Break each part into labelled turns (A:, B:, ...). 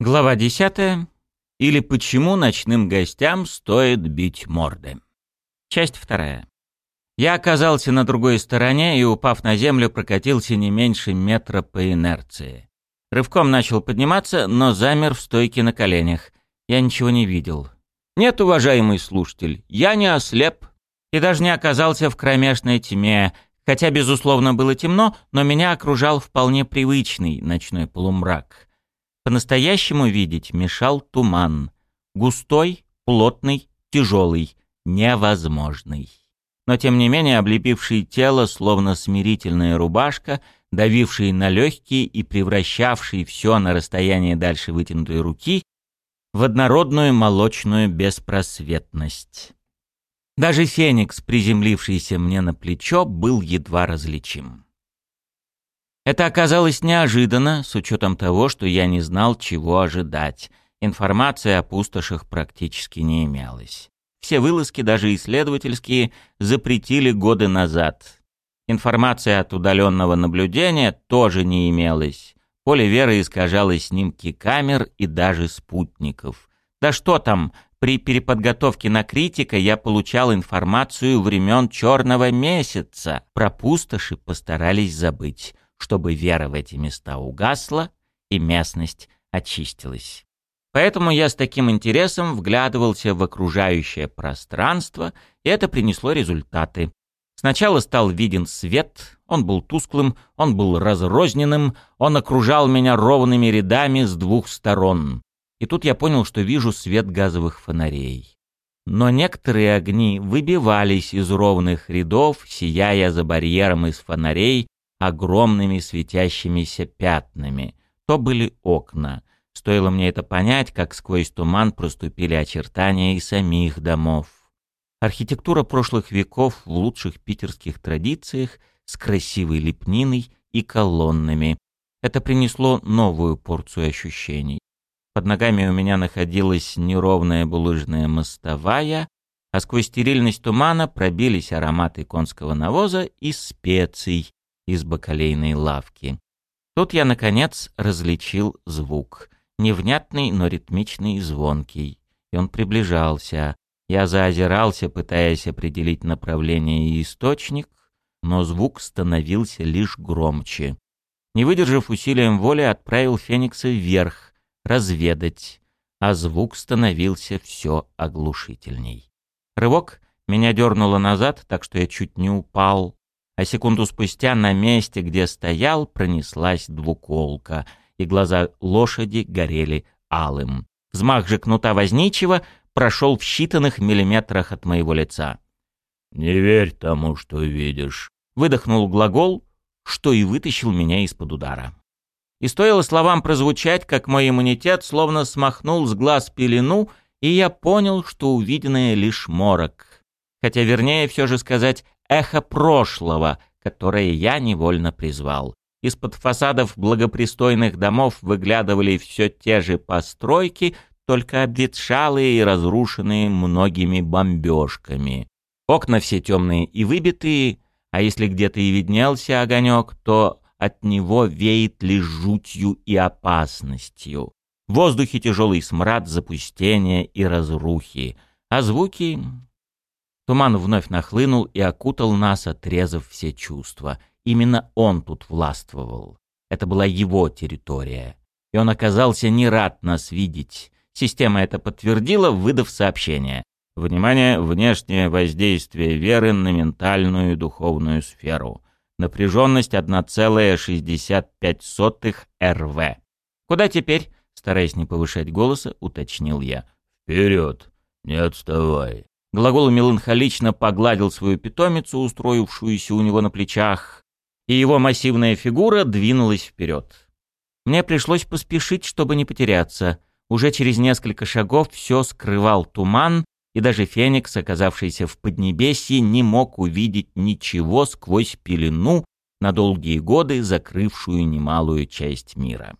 A: Глава 10. Или почему ночным гостям стоит бить морды. Часть вторая. Я оказался на другой стороне и, упав на землю, прокатился не меньше метра по инерции. Рывком начал подниматься, но замер в стойке на коленях. Я ничего не видел. Нет, уважаемый слушатель, я не ослеп и даже не оказался в кромешной тьме, хотя, безусловно, было темно, но меня окружал вполне привычный ночной полумрак — по-настоящему видеть мешал туман. Густой, плотный, тяжелый, невозможный. Но тем не менее облепивший тело, словно смирительная рубашка, давивший на легкие и превращавший все на расстояние дальше вытянутой руки в однородную молочную беспросветность. Даже феникс, приземлившийся мне на плечо, был едва различим. Это оказалось неожиданно, с учетом того, что я не знал, чего ожидать. Информации о пустошах практически не имелось. Все вылазки, даже исследовательские, запретили годы назад. Информации от удаленного наблюдения тоже не имелось. Поле веры искажало снимки камер и даже спутников. Да что там, при переподготовке на критика я получал информацию времен Черного месяца. Про пустоши постарались забыть чтобы вера в эти места угасла и местность очистилась. Поэтому я с таким интересом вглядывался в окружающее пространство, и это принесло результаты. Сначала стал виден свет, он был тусклым, он был разрозненным, он окружал меня ровными рядами с двух сторон. И тут я понял, что вижу свет газовых фонарей. Но некоторые огни выбивались из ровных рядов, сияя за барьером из фонарей, огромными светящимися пятнами. То были окна. Стоило мне это понять, как сквозь туман проступили очертания и самих домов. Архитектура прошлых веков в лучших питерских традициях с красивой лепниной и колоннами. Это принесло новую порцию ощущений. Под ногами у меня находилась неровная булыжная мостовая, а сквозь стерильность тумана пробились ароматы конского навоза и специй, из бакалейной лавки. Тут я, наконец, различил звук. Невнятный, но ритмичный и звонкий. И он приближался. Я заозирался, пытаясь определить направление и источник, но звук становился лишь громче. Не выдержав усилием воли, отправил Феникса вверх, разведать, а звук становился все оглушительней. Рывок меня дернуло назад, так что я чуть не упал, а секунду спустя на месте, где стоял, пронеслась двуколка, и глаза лошади горели алым. Взмах же кнута возничего прошел в считанных миллиметрах от моего лица.
B: «Не верь тому, что видишь», —
A: выдохнул глагол, что и вытащил меня из-под удара. И стоило словам прозвучать, как мой иммунитет словно смахнул с глаз пелену, и я понял, что увиденное лишь морок. Хотя вернее все же сказать эхо прошлого, которое я невольно призвал. Из-под фасадов благопристойных домов выглядывали все те же постройки, только обветшалые и разрушенные многими бомбежками. Окна все темные и выбитые, а если где-то и виднелся огонек, то от него веет лишь жутью и опасностью. В воздухе тяжелый смрад запустения и разрухи, а звуки Туман вновь нахлынул и окутал нас, отрезав все чувства. Именно он тут властвовал. Это была его территория. И он оказался не рад нас видеть. Система это подтвердила, выдав сообщение. Внимание, внешнее воздействие веры на ментальную и духовную сферу. Напряженность 1,65 РВ. Куда теперь? Стараясь не повышать голоса, уточнил я.
B: Вперед, не отставай.
A: Глагол меланхолично погладил свою питомицу, устроившуюся у него на плечах, и его массивная фигура двинулась вперед. Мне пришлось поспешить, чтобы не потеряться. Уже через несколько шагов все скрывал туман, и даже Феникс, оказавшийся в Поднебесье, не мог увидеть ничего сквозь пелену, на долгие годы закрывшую немалую часть мира.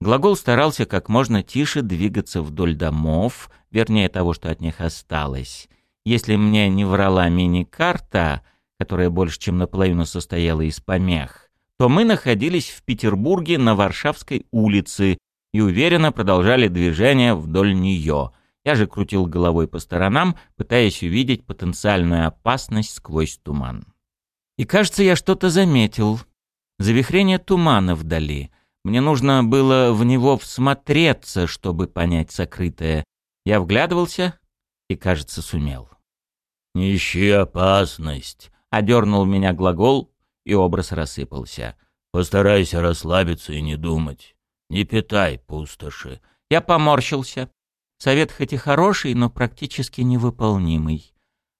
A: Глагол старался как можно тише двигаться вдоль домов, вернее того, что от них осталось. Если мне не врала мини-карта, которая больше чем наполовину состояла из помех, то мы находились в Петербурге на Варшавской улице, и уверенно продолжали движение вдоль нее. Я же крутил головой по сторонам, пытаясь увидеть потенциальную опасность сквозь туман. И кажется, я что-то заметил. Завихрение тумана вдали. Мне нужно было в него всмотреться, чтобы понять сокрытое. Я вглядывался и, кажется, сумел.
B: «Не ищи опасность», —
A: одернул меня глагол, и образ рассыпался.
B: «Постарайся расслабиться и не думать. Не питай пустоши».
A: Я поморщился. Совет хоть и хороший, но практически невыполнимый.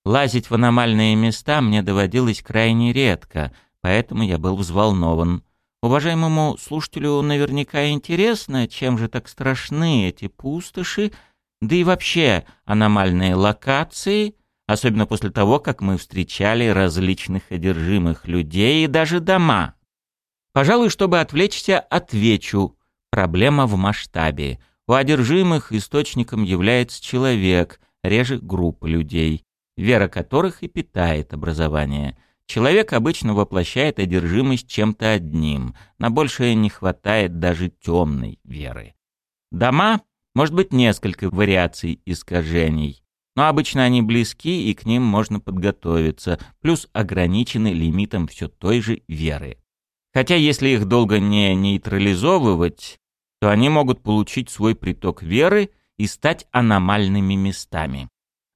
A: Лазить в аномальные места мне доводилось крайне редко, поэтому я был взволнован. Уважаемому слушателю наверняка интересно, чем же так страшны эти пустоши, да и вообще аномальные локации, особенно после того, как мы встречали различных одержимых людей и даже дома. Пожалуй, чтобы отвлечься, отвечу. Проблема в масштабе. У одержимых источником является человек, реже группа людей, вера которых и питает образование. Человек обычно воплощает одержимость чем-то одним, на большее не хватает даже темной веры. Дома может быть несколько вариаций искажений, но обычно они близки и к ним можно подготовиться, плюс ограничены лимитом все той же веры. Хотя если их долго не нейтрализовывать, то они могут получить свой приток веры и стать аномальными местами.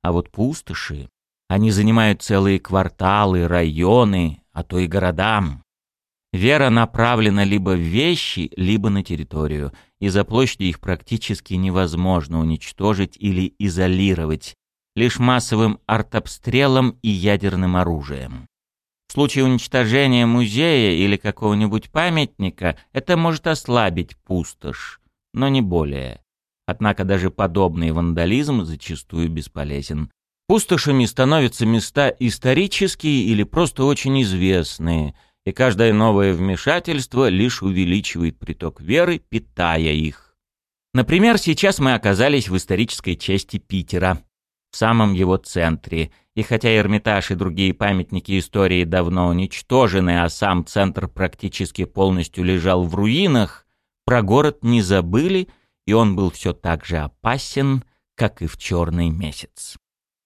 A: А вот пустоши, они занимают целые кварталы, районы, а то и города. Вера направлена либо в вещи, либо на территорию – из-за площади их практически невозможно уничтожить или изолировать, лишь массовым артобстрелом и ядерным оружием. В случае уничтожения музея или какого-нибудь памятника это может ослабить пустошь, но не более. Однако даже подобный вандализм зачастую бесполезен. Пустошами становятся места исторические или просто очень известные – и каждое новое вмешательство лишь увеличивает приток веры, питая их. Например, сейчас мы оказались в исторической части Питера, в самом его центре, и хотя Эрмитаж и другие памятники истории давно уничтожены, а сам центр практически полностью лежал в руинах, про город не забыли, и он был все так же опасен, как и в черный месяц.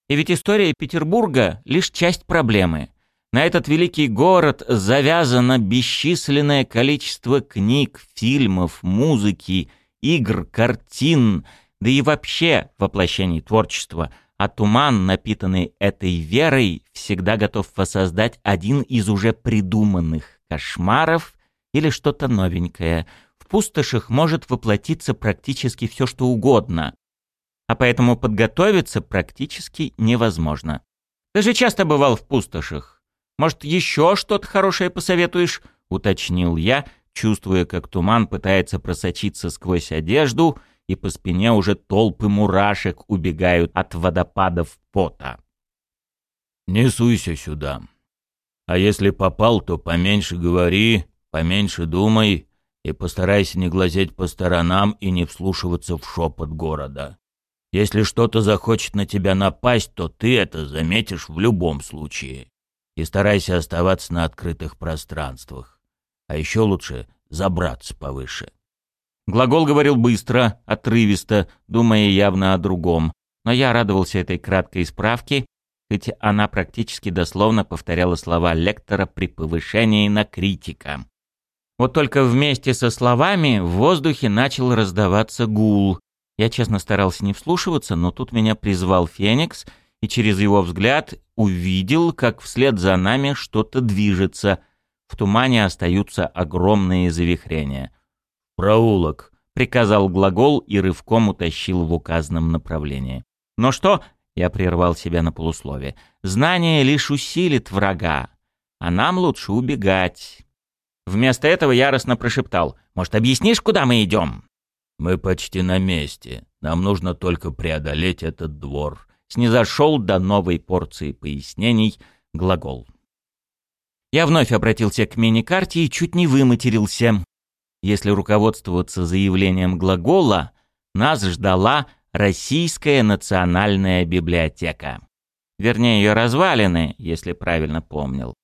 A: И ведь история Петербурга — лишь часть проблемы. На этот великий город завязано бесчисленное количество книг, фильмов, музыки, игр, картин, да и вообще воплощений творчества. А туман, напитанный этой верой, всегда готов воссоздать один из уже придуманных кошмаров или что-то новенькое. В пустошах может воплотиться практически все, что угодно. А поэтому подготовиться практически невозможно. Даже часто бывал в пустошах. Может, еще что-то хорошее посоветуешь?» — уточнил я, чувствуя, как туман пытается просочиться сквозь одежду, и по спине уже толпы мурашек убегают от водопадов пота.
B: «Не суйся сюда. А если попал, то поменьше говори, поменьше думай и постарайся не глазеть по сторонам и не вслушиваться в шепот города. Если что-то захочет на тебя напасть, то ты это заметишь в любом случае и старайся оставаться на открытых пространствах. А еще лучше забраться повыше.
A: Глагол говорил быстро, отрывисто, думая явно о другом. Но я радовался этой краткой справке, хоть она практически дословно повторяла слова лектора при повышении на критика. Вот только вместе со словами в воздухе начал раздаваться гул. Я честно старался не вслушиваться, но тут меня призвал Феникс — и через его взгляд увидел, как вслед за нами что-то движется. В тумане остаются огромные завихрения.
B: «Проулок», —
A: приказал глагол и рывком утащил в указанном направлении. «Но что?» — я прервал себя на полуслове. «Знание лишь усилит врага, а нам лучше убегать». Вместо этого яростно прошептал. «Может, объяснишь, куда мы идем?»
B: «Мы почти на месте. Нам нужно только преодолеть этот двор
A: снизошел до новой порции пояснений глагол. Я вновь обратился к мини-карте и чуть не выматерился. Если руководствоваться заявлением глагола, нас ждала Российская национальная библиотека. Вернее, ее развалины, если правильно помнил.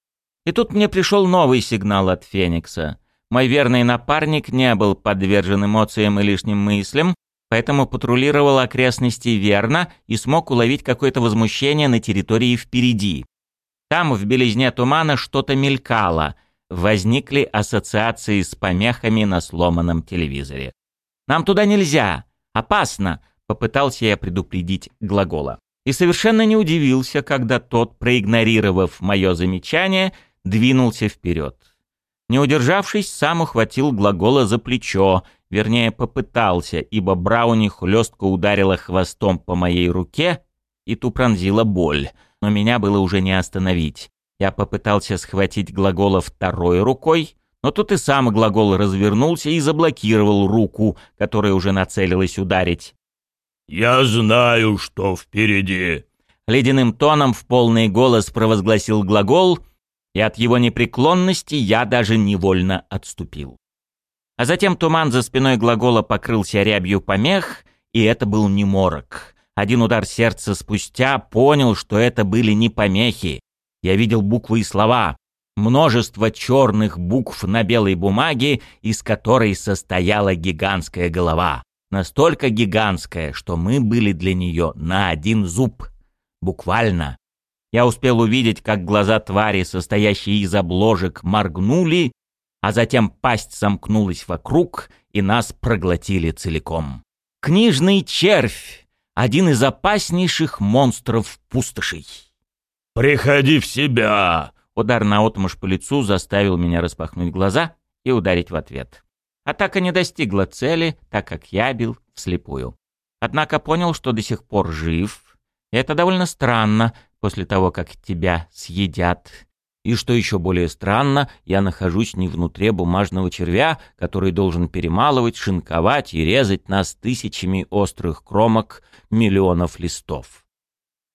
A: И тут мне пришел новый сигнал от Феникса. Мой верный напарник не был подвержен эмоциям и лишним мыслям, поэтому патрулировал окрестности верно и смог уловить какое-то возмущение на территории впереди. Там, в белизне тумана, что-то мелькало. Возникли ассоциации с помехами на сломанном телевизоре. «Нам туда нельзя! Опасно!» — попытался я предупредить глагола. И совершенно не удивился, когда тот, проигнорировав мое замечание, двинулся вперед. Не удержавшись, сам ухватил глагола за плечо, вернее, попытался, ибо Брауни хлестко ударила хвостом по моей руке, и ту пронзила боль — но меня было уже не остановить. Я попытался схватить глагола второй рукой, но тут и сам глагол развернулся и заблокировал руку, которая уже нацелилась ударить.
B: «Я знаю, что впереди!»
A: Ледяным тоном в полный голос провозгласил глагол, и от его непреклонности я даже невольно отступил. А затем туман за спиной глагола покрылся рябью помех, и это был не морок. Один удар сердца спустя понял, что это были не помехи. Я видел буквы и слова. Множество черных букв на белой бумаге, из которой состояла гигантская голова. Настолько гигантская, что мы были для нее на один зуб. Буквально. Я успел увидеть, как глаза твари, состоящие из обложек, моргнули, а затем пасть сомкнулась вокруг, и нас проглотили целиком. Книжный червь! один из опаснейших монстров пустошей.
B: «Приходи в себя!»
A: Удар на наотмашь по лицу заставил меня распахнуть глаза и ударить в ответ. Атака не достигла цели, так как я бил вслепую. Однако понял, что до сих пор жив. И это довольно странно после того, как тебя съедят. И что еще более странно, я нахожусь не внутри бумажного червя, который должен перемалывать, шинковать и резать нас тысячами острых кромок миллионов листов.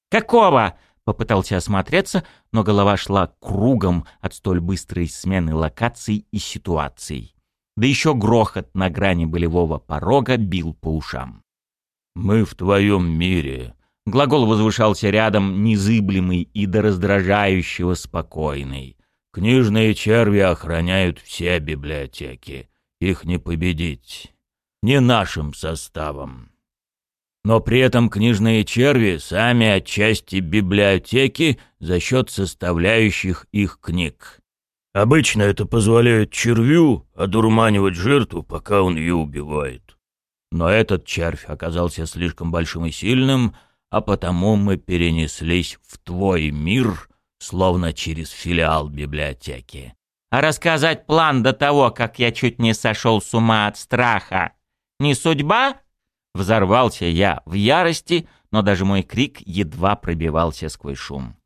A: «Какого?» — попытался осмотреться, но голова шла кругом от столь быстрой смены локаций и ситуаций. Да еще грохот на грани болевого порога бил по ушам.
B: «Мы в твоем мире»,
A: Глагол возвышался рядом, незыблемый и до раздражающего спокойный.
B: «Книжные черви охраняют все библиотеки. Их не победить. Не нашим составом. Но при этом книжные черви сами отчасти библиотеки за счет составляющих их книг. Обычно это позволяет червю одурманивать жертву, пока он ее убивает. Но этот червь оказался слишком большим и сильным, а потому мы перенеслись в твой мир, словно через филиал библиотеки.
A: А рассказать план до того, как я чуть не сошел с ума от страха, не судьба? Взорвался я в ярости, но даже мой крик едва пробивался сквозь шум.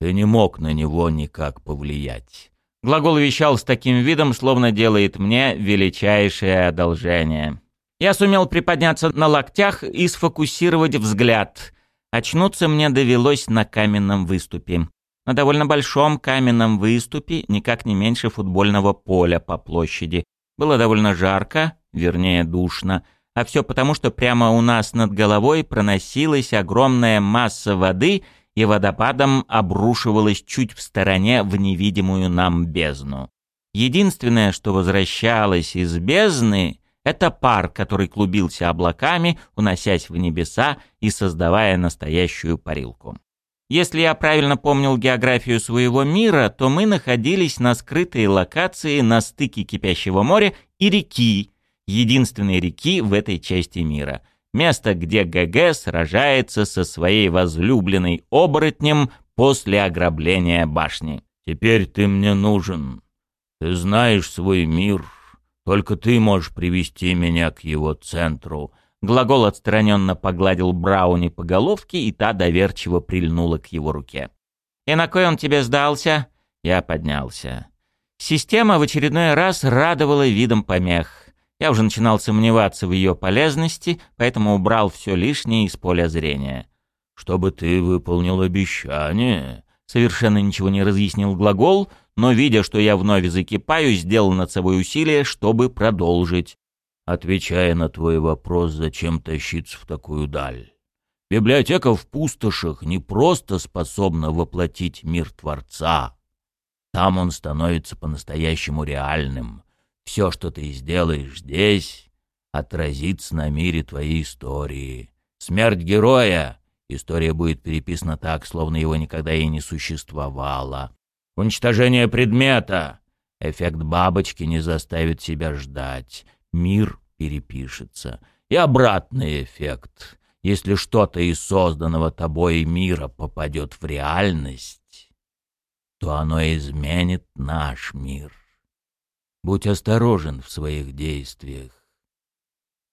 B: Ты не мог на него никак повлиять.
A: Глагол вещал с таким видом, словно делает мне величайшее одолжение. Я сумел приподняться на локтях и сфокусировать взгляд. Очнуться мне довелось на каменном выступе. На довольно большом каменном выступе, никак не меньше футбольного поля по площади. Было довольно жарко, вернее душно, а все потому, что прямо у нас над головой проносилась огромная масса воды и водопадом обрушивалась чуть в стороне в невидимую нам бездну. Единственное, что возвращалось из бездны, это пар, который клубился облаками, уносясь в небеса и создавая настоящую парилку. Если я правильно помнил географию своего мира, то мы находились на скрытой локации на стыке кипящего моря и реки, единственной реки в этой части мира. Место, где ГГ сражается со своей возлюбленной оборотнем после ограбления башни.
B: «Теперь ты мне нужен. Ты знаешь свой мир, только ты можешь привести меня к его центру».
A: Глагол отстраненно погладил Брауни по головке, и та доверчиво прильнула к его руке. «И на кой он тебе сдался?» Я поднялся. Система в очередной раз радовала видом помех. Я уже начинал сомневаться в ее полезности, поэтому убрал все лишнее из поля зрения.
B: «Чтобы ты выполнил обещание», —
A: совершенно ничего не разъяснил глагол, но, видя, что я вновь закипаю, сделал над собой усилие, чтобы продолжить.
B: Отвечая на твой вопрос, зачем тащиться в такую даль. Библиотека в пустошах не просто способна воплотить мир Творца. Там он становится по-настоящему реальным. Все, что ты сделаешь здесь, отразится на мире твоей истории. Смерть героя — история будет переписана так, словно его никогда и не существовало. Уничтожение предмета — эффект бабочки не заставит себя ждать. Мир перепишется. И обратный эффект. Если что-то из созданного тобой мира попадет в реальность, то оно изменит наш мир. Будь осторожен в своих действиях.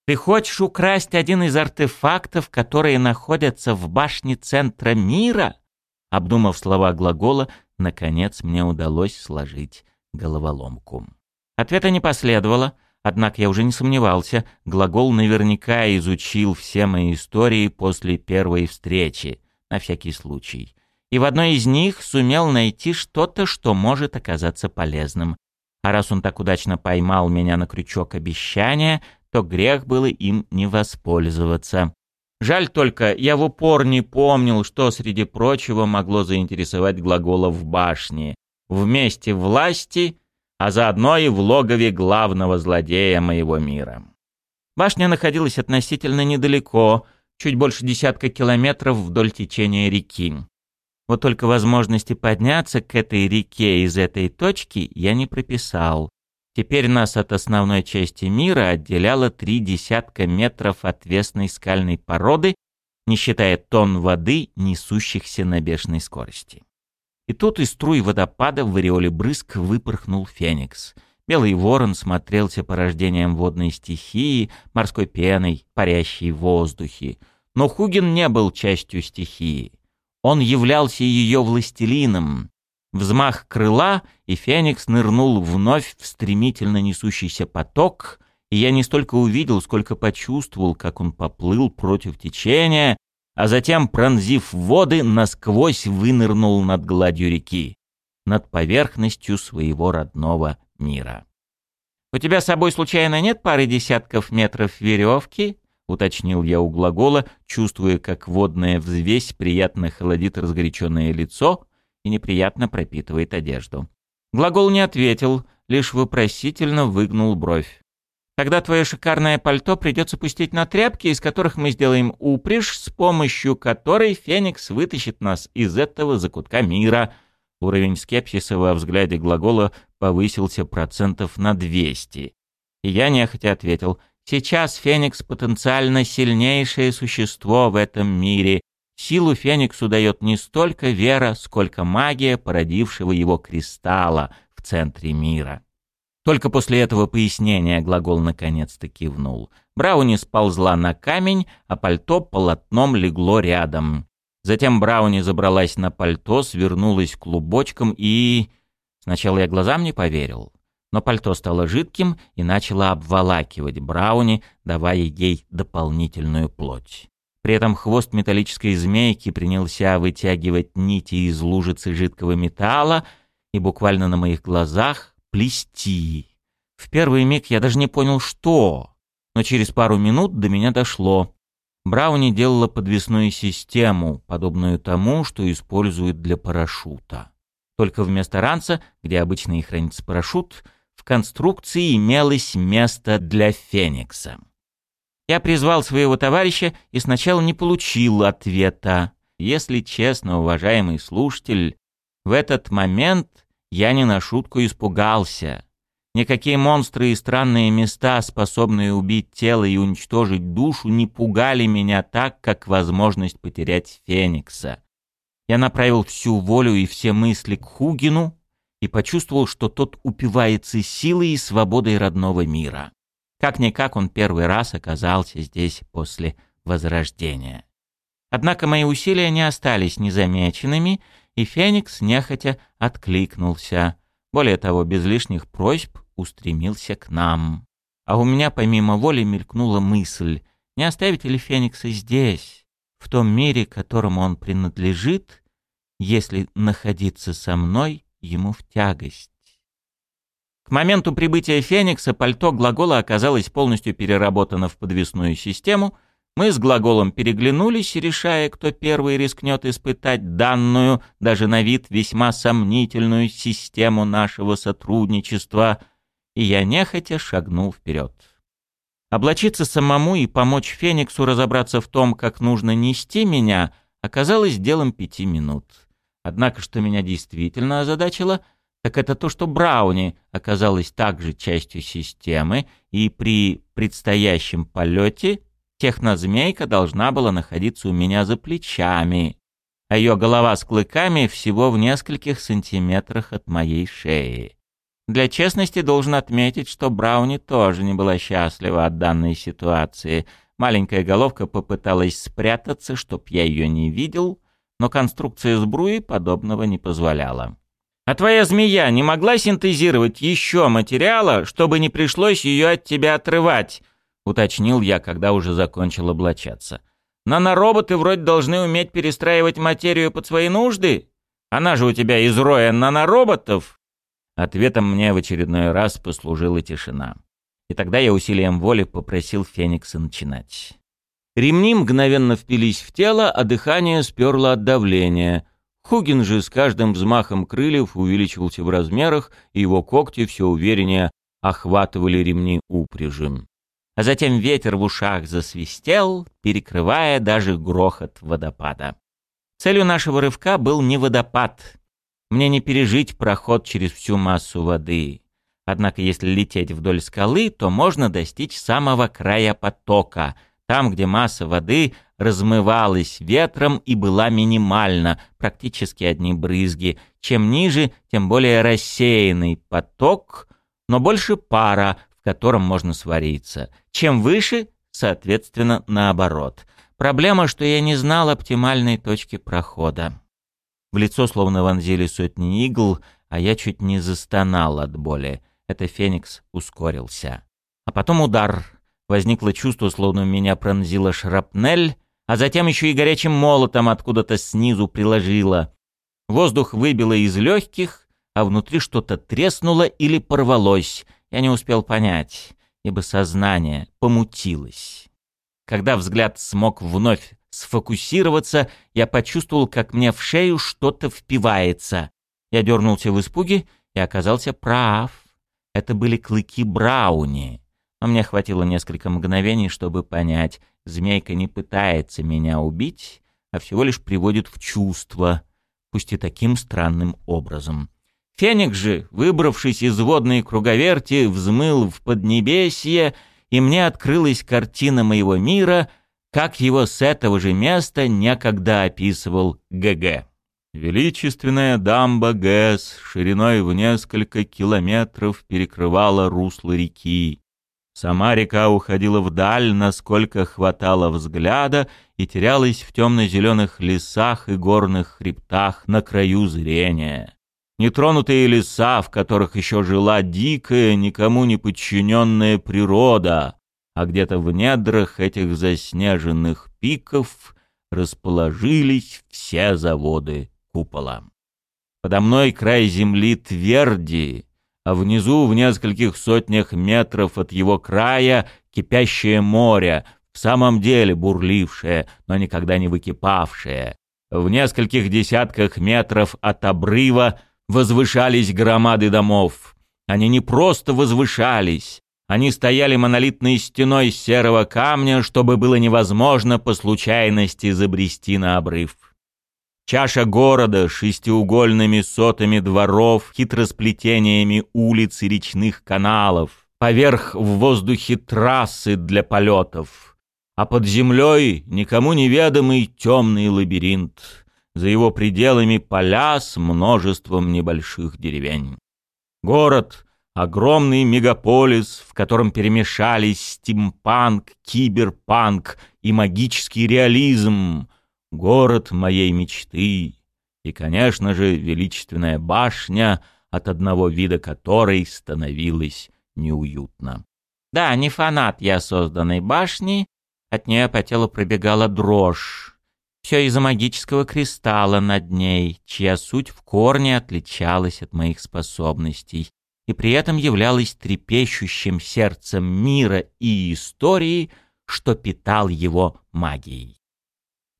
A: Ты хочешь украсть один из артефактов, которые находятся в башне центра мира? Обдумав слова глагола, наконец мне удалось сложить головоломку. Ответа не последовало, однако я уже не сомневался, глагол наверняка изучил все мои истории после первой встречи, на всякий случай. И в одной из них сумел найти что-то, что может оказаться полезным. А раз он так удачно поймал меня на крючок обещания, то грех было им не воспользоваться. Жаль только, я в упор не помнил, что среди прочего могло заинтересовать глагола в башне. Вместе власти, а заодно и в логове главного злодея моего мира. Башня находилась относительно недалеко, чуть больше десятка километров вдоль течения реки. Вот только возможности подняться к этой реке из этой точки я не прописал. Теперь нас от основной части мира отделяло три десятка метров отвесной скальной породы, не считая тонн воды, несущихся на бешеной скорости. И тут из струй водопада в ореоле брызг выпорхнул феникс. Белый ворон смотрелся порождением водной стихии, морской пеной, парящей в воздухе. Но Хугин не был частью стихии. Он являлся ее властелином. Взмах крыла, и Феникс нырнул вновь в стремительно несущийся поток, и я не столько увидел, сколько почувствовал, как он поплыл против течения, а затем, пронзив воды, насквозь вынырнул над гладью реки, над поверхностью своего родного мира. «У тебя с собой случайно нет пары десятков метров веревки?» — уточнил я у глагола, чувствуя, как водная взвесь приятно холодит разгоряченное лицо и неприятно пропитывает одежду. Глагол не ответил, лишь вопросительно выгнул бровь. «Тогда твое шикарное пальто придется пустить на тряпки, из которых мы сделаем упряжь, с помощью которой Феникс вытащит нас из этого закутка мира». Уровень скепсиса во взгляде глагола повысился процентов на 200. И я нехотя ответил — Сейчас Феникс потенциально сильнейшее существо в этом мире. Силу Фениксу дает не столько вера, сколько магия породившего его кристалла в центре мира. Только после этого пояснения глагол наконец-то кивнул. Брауни сползла на камень, а пальто полотном легло рядом. Затем Брауни забралась на пальто, свернулась клубочком и... Сначала я глазам не поверил но пальто стало жидким и начало обволакивать Брауни, давая ей дополнительную плоть. При этом хвост металлической змейки принялся вытягивать нити из лужицы жидкого металла и буквально на моих глазах плести. В первый миг я даже не понял, что, но через пару минут до меня дошло. Брауни делала подвесную систему, подобную тому, что используют для парашюта. Только вместо ранца, где обычно и хранится парашют, в конструкции имелось место для Феникса. Я призвал своего товарища и сначала не получил ответа. Если честно, уважаемый слушатель, в этот момент я не на шутку испугался. Никакие монстры и странные места, способные убить тело и уничтожить душу, не пугали меня так, как возможность потерять Феникса. Я направил всю волю и все мысли к Хугину, и почувствовал, что тот упивается силой и свободой родного мира. Как-никак он первый раз оказался здесь после Возрождения. Однако мои усилия не остались незамеченными, и Феникс нехотя откликнулся. Более того, без лишних просьб устремился к нам. А у меня помимо воли мелькнула мысль, не оставить ли Феникса здесь, в том мире, которому он принадлежит, если находиться со мной ему в тягость. К моменту прибытия Феникса пальто глагола оказалось полностью переработано в подвесную систему. Мы с глаголом переглянулись, решая, кто первый рискнет испытать данную, даже на вид весьма сомнительную систему нашего сотрудничества. и я нехотя шагнул вперед. Облачиться самому и помочь Фениксу разобраться в том, как нужно нести меня, оказалось делом пяти минут. Однако, что меня действительно озадачило, так это то, что Брауни оказалась также частью системы, и при предстоящем полете технозмейка должна была находиться у меня за плечами, а ее голова с клыками всего в нескольких сантиметрах от моей шеи. Для честности должен отметить, что Брауни тоже не была счастлива от данной ситуации. Маленькая головка попыталась спрятаться, чтоб я ее не видел, но конструкция сбруи подобного не позволяла. «А твоя змея не могла синтезировать еще материала, чтобы не пришлось ее от тебя отрывать?» — уточнил я, когда уже закончил облачаться. «Нанороботы вроде должны уметь перестраивать материю под свои нужды? Она же у тебя из роя нанороботов!» Ответом мне в очередной раз послужила тишина. И тогда я усилием воли попросил Феникса начинать. Ремни мгновенно впились в тело, а дыхание сперло от давления. Хугин же с каждым взмахом крыльев увеличивался в размерах, и его когти все увереннее охватывали ремни упряжи. А затем ветер в ушах засвистел, перекрывая даже грохот водопада. Целью нашего рывка был не водопад. Мне не пережить проход через всю массу воды. Однако если лететь вдоль скалы, то можно достичь самого края потока — там, где масса воды размывалась ветром и была минимальна, практически одни брызги. Чем ниже, тем более рассеянный поток, но больше пара, в котором можно свариться. Чем выше, соответственно, наоборот. Проблема, что я не знал оптимальной точки прохода. В лицо словно вонзили сотни игл, а я чуть не застонал от боли. Это Феникс ускорился. А потом удар — Возникло чувство, словно меня пронзила шрапнель, а затем еще и горячим молотом откуда-то снизу приложило. Воздух выбило из легких, а внутри что-то треснуло или порвалось. Я не успел понять, ибо сознание помутилось. Когда взгляд смог вновь сфокусироваться, я почувствовал, как мне в шею что-то впивается. Я дернулся в испуге и оказался прав. Это были клыки Брауни но мне хватило несколько мгновений, чтобы понять, змейка не пытается меня убить, а всего лишь приводит в чувство, пусть и таким странным образом. Феникс же, выбравшись из водной круговерти, взмыл в поднебесье, и мне открылась картина моего мира, как его с этого же места некогда описывал ГГ. Величественная дамба ГЭС шириной в несколько километров перекрывала русло реки. Сама река уходила вдаль, насколько хватало взгляда, и терялась в темно-зеленых лесах и горных хребтах на краю зрения. Нетронутые леса, в которых еще жила дикая, никому не подчиненная природа, а где-то в недрах этих заснеженных пиков расположились все заводы купола. Подо мной край земли тверди, а внизу, в нескольких сотнях метров от его края, кипящее море, в самом деле бурлившее, но никогда не выкипавшее. В нескольких десятках метров от обрыва возвышались громады домов. Они не просто возвышались, они стояли монолитной стеной серого камня, чтобы было невозможно по случайности забрести на обрыв. Чаша города шестиугольными сотами дворов, хитросплетениями улиц и речных каналов, поверх в воздухе трассы для полетов, а под землей никому неведомый темный лабиринт, за его пределами поля с множеством небольших деревень. Город — огромный мегаполис, в котором перемешались стимпанк, киберпанк и магический реализм — город моей мечты и, конечно же, величественная башня, от одного вида которой становилось неуютно. Да, не фанат я созданной башни, от нее по телу пробегала дрожь. Все из-за магического кристалла над ней, чья суть в корне отличалась от моих способностей и при этом являлась трепещущим сердцем мира и истории, что питал его магией.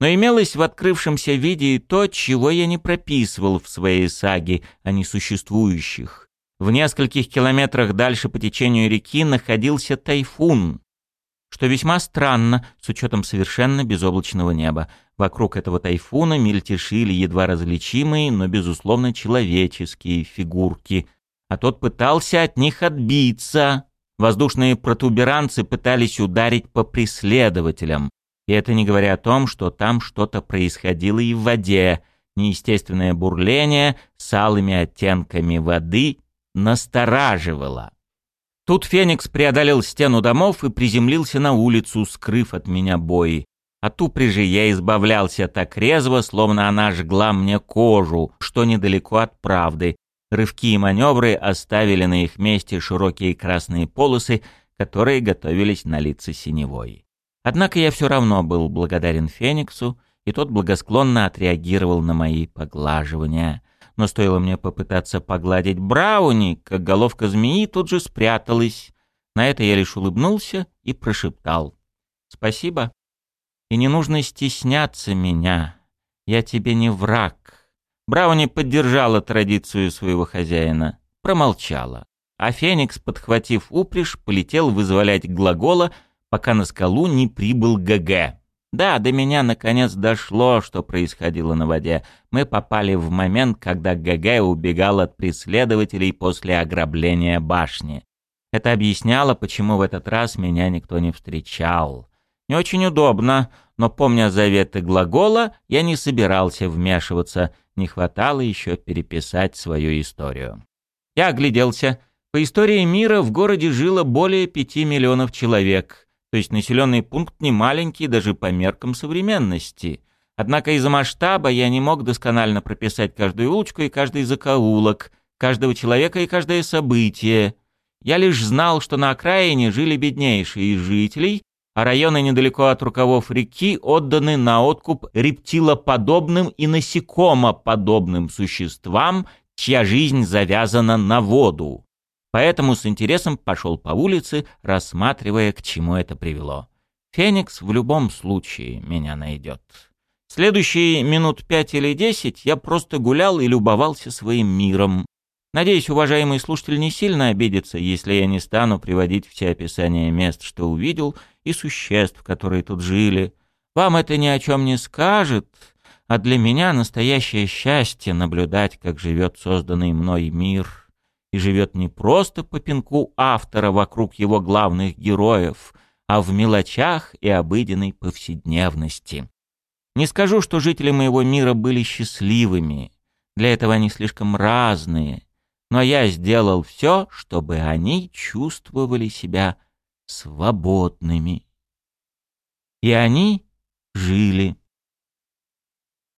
A: Но имелось в открывшемся виде и то, чего я не прописывал в своей саге о несуществующих. В нескольких километрах дальше по течению реки находился тайфун, что весьма странно с учетом совершенно безоблачного неба. Вокруг этого тайфуна мельтешили едва различимые, но, безусловно, человеческие фигурки, а тот пытался от них отбиться. Воздушные протуберанцы пытались ударить по преследователям. И это не говоря о том, что там что-то происходило и в воде. Неестественное бурление с алыми оттенками воды настораживало. Тут Феникс преодолел стену домов и приземлился на улицу, скрыв от меня бой. От упряжи я избавлялся так резво, словно она жгла мне кожу, что недалеко от правды. Рывки и маневры оставили на их месте широкие красные полосы, которые готовились налиться синевой. Однако я все равно был благодарен Фениксу, и тот благосклонно отреагировал на мои поглаживания. Но стоило мне попытаться погладить Брауни, как головка змеи тут же спряталась. На это я лишь улыбнулся и прошептал. «Спасибо. И не нужно стесняться меня. Я тебе не враг». Брауни поддержала традицию своего хозяина, промолчала. А Феникс, подхватив упряжь, полетел вызволять глагола, пока на скалу не прибыл ГГ. Да, до меня наконец дошло, что происходило на воде. Мы попали в момент, когда ГГ убегал от преследователей после ограбления башни. Это объясняло, почему в этот раз меня никто не встречал. Не очень удобно, но, помня заветы глагола, я не собирался вмешиваться, не хватало еще переписать свою историю. Я огляделся. По истории мира в городе жило более пяти миллионов человек, то есть населенный пункт не маленький даже по меркам современности. Однако из-за масштаба я не мог досконально прописать каждую улочку и каждый закоулок, каждого человека и каждое событие. Я лишь знал, что на окраине жили беднейшие из жителей, а районы недалеко от рукавов реки отданы на откуп рептилоподобным и насекомоподобным существам, чья жизнь завязана на воду. Поэтому с интересом пошел по улице, рассматривая, к чему это привело. Феникс в любом случае меня найдет. Следующие минут пять или десять я просто гулял и любовался своим миром. Надеюсь, уважаемый слушатель не сильно обидится, если я не стану приводить все описания мест, что увидел, и существ, которые тут жили. Вам это ни о чем не скажет, а для меня настоящее счастье наблюдать, как живет созданный мной мир. И живет не просто по пинку автора вокруг его главных героев, а в мелочах и обыденной повседневности. Не скажу, что жители моего мира были счастливыми. Для этого они слишком разные. Но я сделал все, чтобы они чувствовали себя свободными. И они жили.